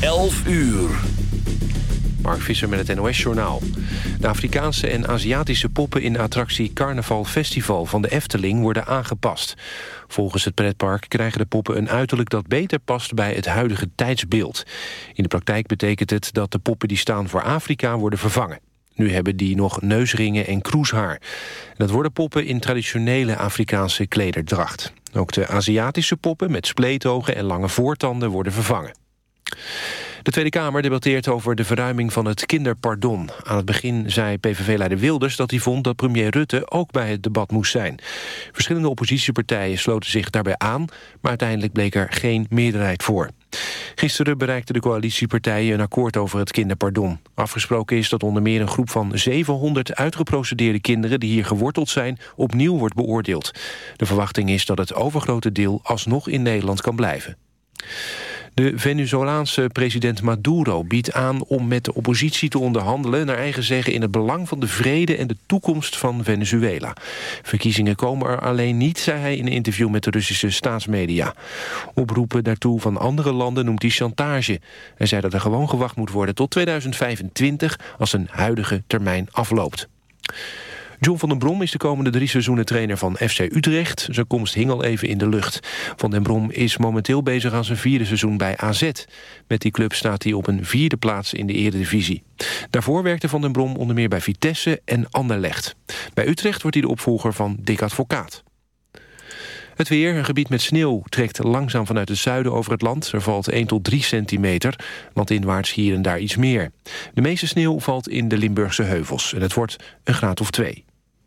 11 uur. Mark Visser met het NOS-journaal. De Afrikaanse en Aziatische poppen in de attractie Carnaval Festival van de Efteling worden aangepast. Volgens het pretpark krijgen de poppen een uiterlijk dat beter past bij het huidige tijdsbeeld. In de praktijk betekent het dat de poppen die staan voor Afrika worden vervangen. Nu hebben die nog neusringen en kroeshaar. Dat worden poppen in traditionele Afrikaanse klederdracht. Ook de Aziatische poppen met spleetogen en lange voortanden worden vervangen. De Tweede Kamer debatteert over de verruiming van het kinderpardon. Aan het begin zei PVV-leider Wilders dat hij vond dat premier Rutte ook bij het debat moest zijn. Verschillende oppositiepartijen sloten zich daarbij aan, maar uiteindelijk bleek er geen meerderheid voor. Gisteren bereikten de coalitiepartijen een akkoord over het kinderpardon. Afgesproken is dat onder meer een groep van 700 uitgeprocedeerde kinderen die hier geworteld zijn opnieuw wordt beoordeeld. De verwachting is dat het overgrote deel alsnog in Nederland kan blijven. De Venezolaanse president Maduro biedt aan om met de oppositie te onderhandelen... naar eigen zeggen in het belang van de vrede en de toekomst van Venezuela. Verkiezingen komen er alleen niet, zei hij in een interview met de Russische staatsmedia. Oproepen daartoe van andere landen noemt hij chantage. Hij zei dat er gewoon gewacht moet worden tot 2025 als een huidige termijn afloopt. John van den Brom is de komende drie seizoenen trainer van FC Utrecht. Zijn komst hing al even in de lucht. Van den Brom is momenteel bezig aan zijn vierde seizoen bij AZ. Met die club staat hij op een vierde plaats in de Eredivisie. Daarvoor werkte Van den Brom onder meer bij Vitesse en Anderlecht. Bij Utrecht wordt hij de opvolger van Dick Advocaat. Het weer, een gebied met sneeuw, trekt langzaam vanuit het zuiden over het land. Er valt 1 tot 3 centimeter, landinwaarts hier en daar iets meer. De meeste sneeuw valt in de Limburgse heuvels en het wordt een graad of 2.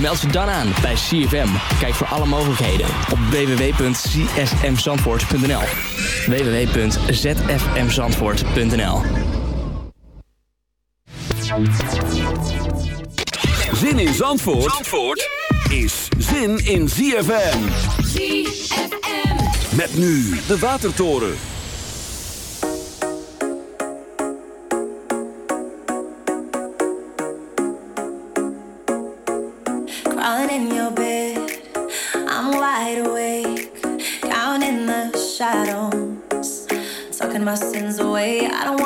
Meld je dan aan bij CFM. Kijk voor alle mogelijkheden op www.csmzandvoort.nl www.zfmzandvoort.nl Zin in Zandvoort, Zandvoort is zin in ZFM. ZFM. Met nu de Watertoren. Away. I don't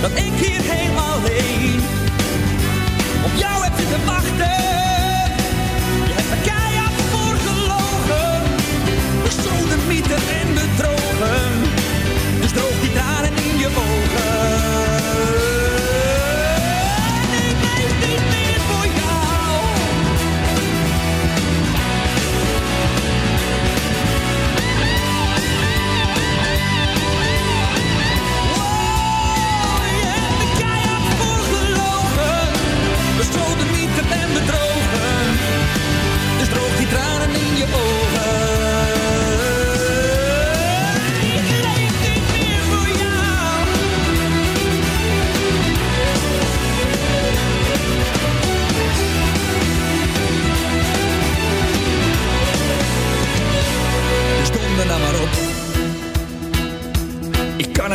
Dat ik hier helemaal alleen. Op jou heb zitten wachten. en bedrogen. Dus droog die tranen in je ogen. Ik weet niet meer voor jou. Oh, je hebt de keihard voor gelogen. Bestrode niet en bedrogen. Dus droog die tranen in je ogen.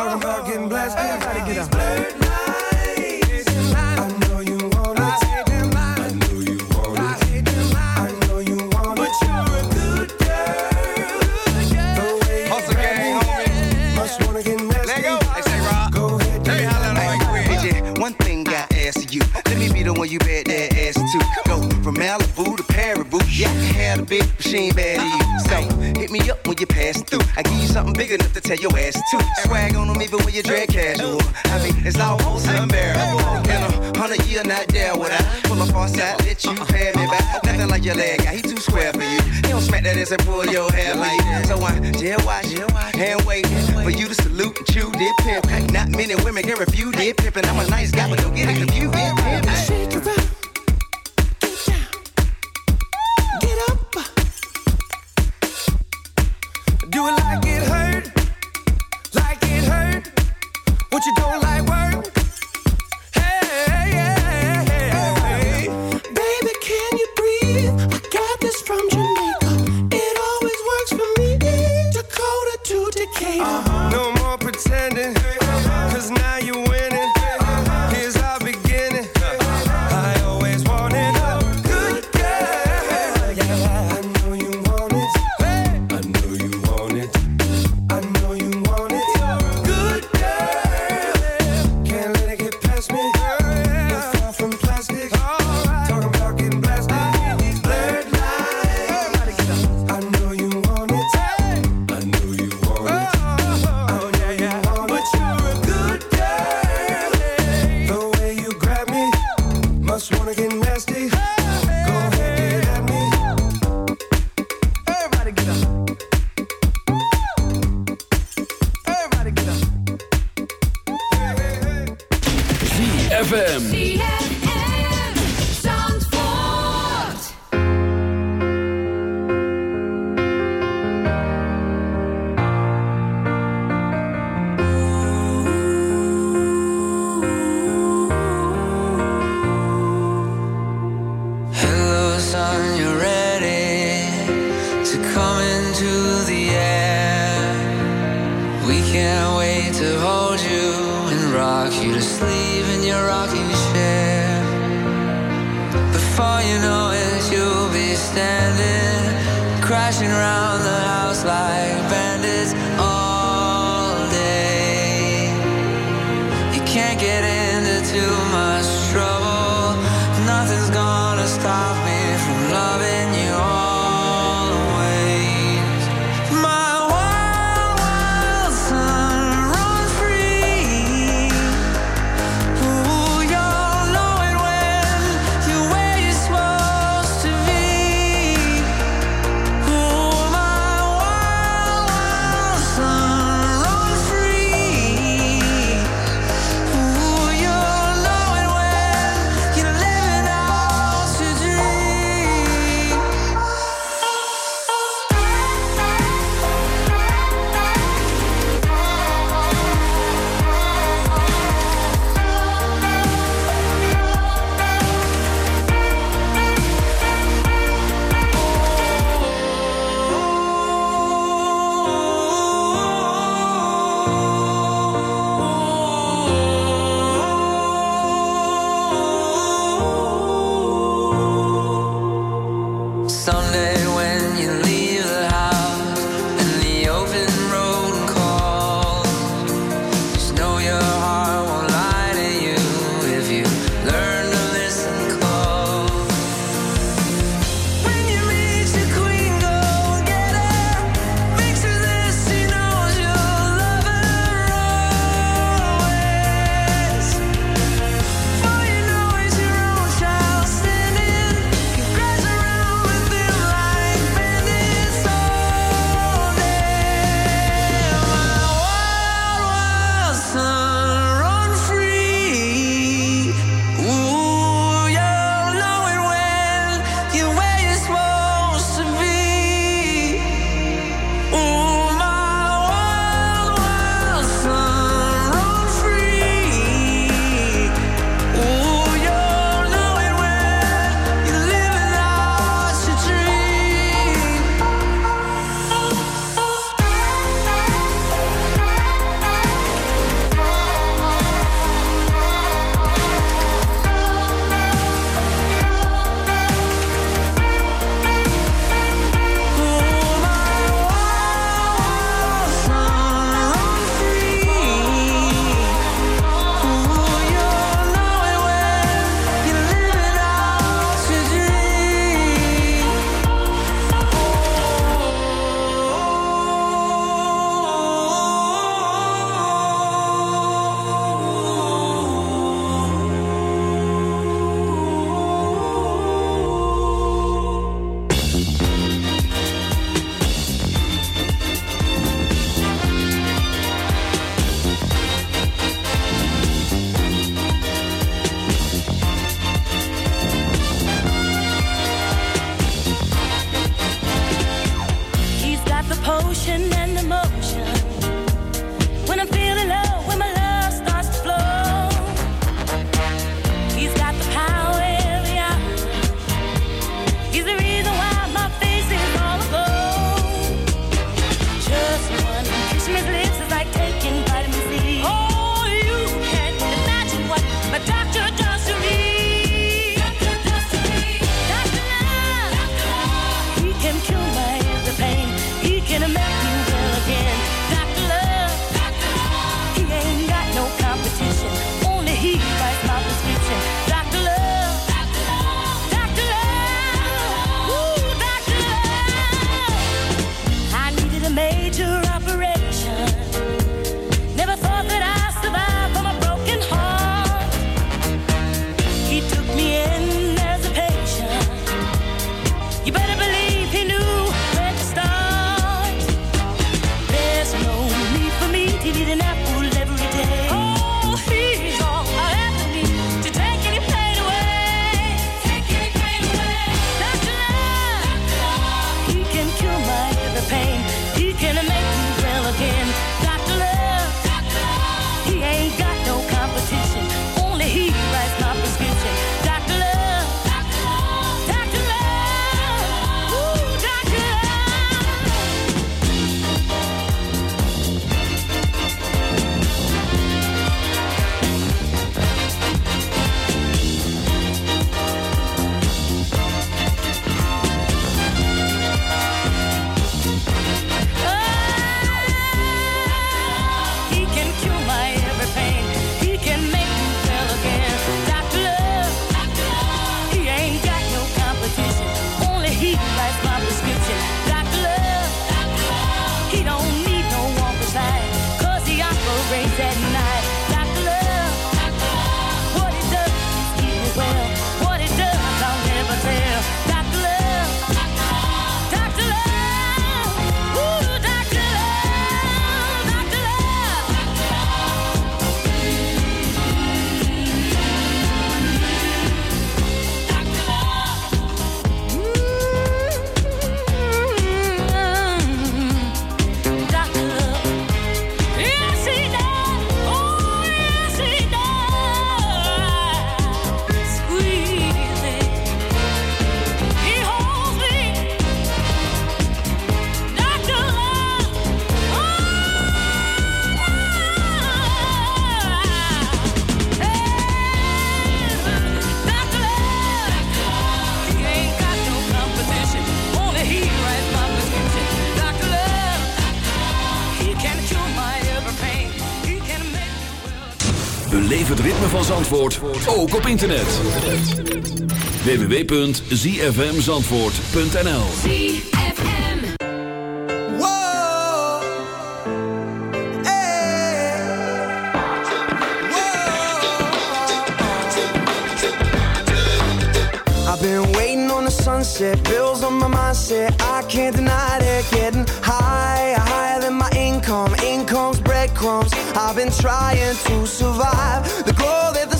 Talking about getting blasted. Gotta get up. I know you want it. I know you want it. I know you want it. But you're a good girl. The way Hustle gang, homie. must wanna get nasty. Let go. Hey, say, Rob. Go ahead, Let me holler at him right quick. Hey, yeah, one thing I ask you. Let me be the one you bet that Yeah, I have a big machine bad to you. So hit me up when you pass through. I give you something big enough to tell your ass to. Swag on them even when you drag casual. I mean, it's almost unbearable. In a hundred year, not there would I pull up on side, let you uh-huh. pay me back. Nothing like your leg guy, he too square for you. He don't smack that ass and pull your hair like that. So I jail watch, hand wait for you to salute and chew dip pimp. Not many women can refuse dip pimp, and I'm a nice guy, but don't get it confused. Shake it up. What you don't like Zandvoort, ook op internet. www.zfmzandvoort.nl. I've been waiting on the sunset, bills on my mindset. I can't deny it, getting higher, higher than my income. Income's breadcrumbs. I've been trying to survive. The glow that the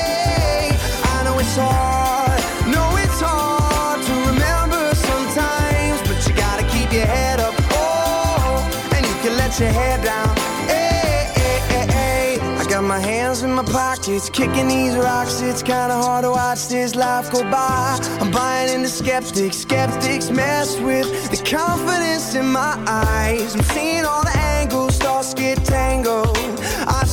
your head oh, down. Hey, hey, hey, hey. I got my hands in my pockets, kicking these rocks. It's kinda hard to watch this life go by. I'm buying into skeptics, skeptics mess with the confidence in my eyes. I'm seeing all the angles, thoughts get tangled.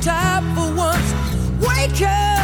Time for once. Wake up.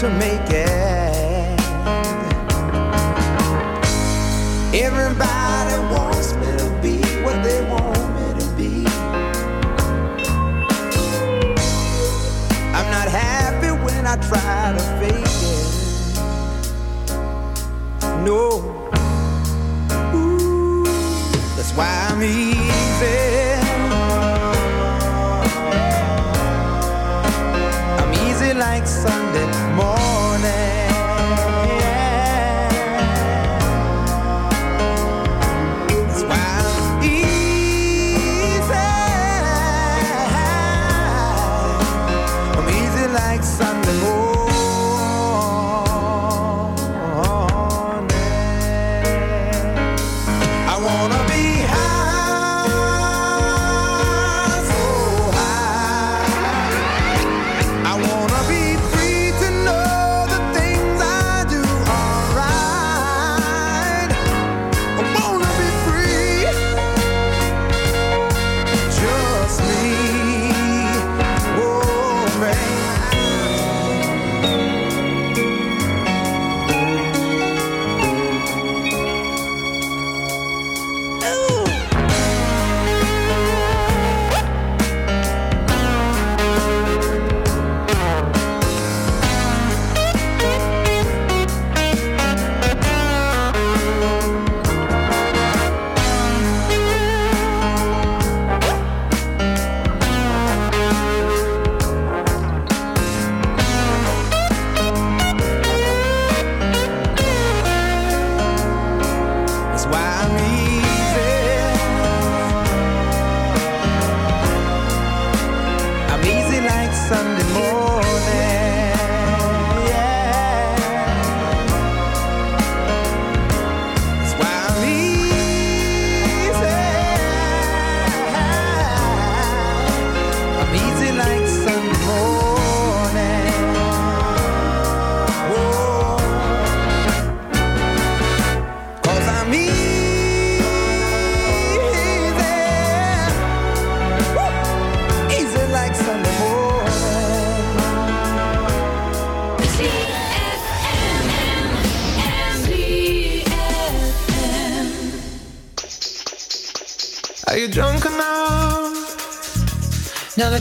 To make it.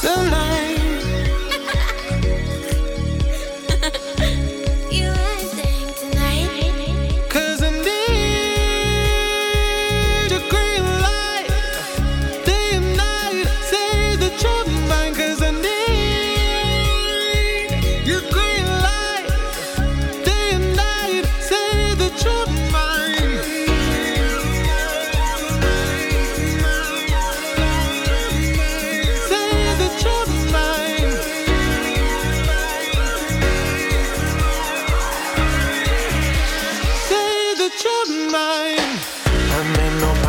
You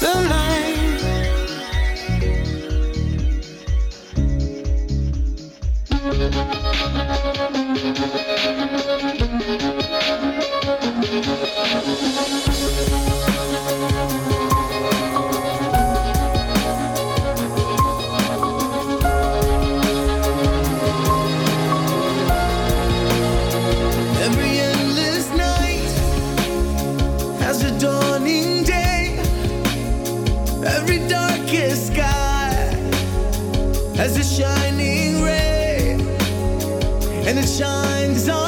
Every has a shining ray, and it shines on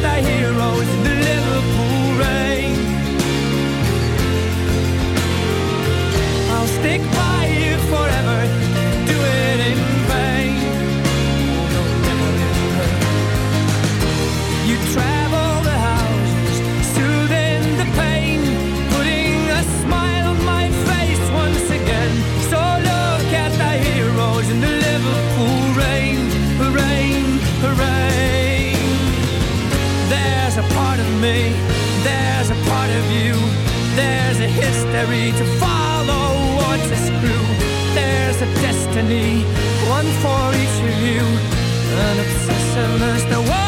Heroes the Liverpool rain. I'll stick history to follow or to screw. There's a destiny, one for each of you, an obsessiveness that wants to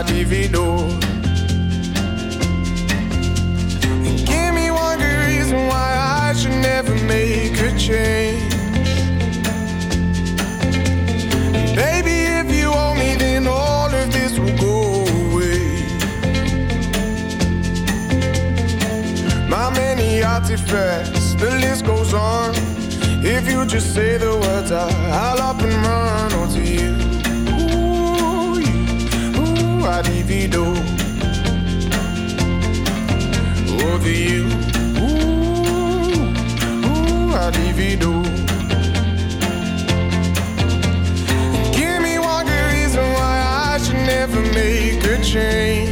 leave. Give me one good reason why I should never make a change. Baby, if you owe me, then all of this will go away. My many artifacts, the list goes on. If you just say the words, I, I'll up and run I divido. Over you. Ooh, ooh, I divido. Give me one good reason why I should never make a change.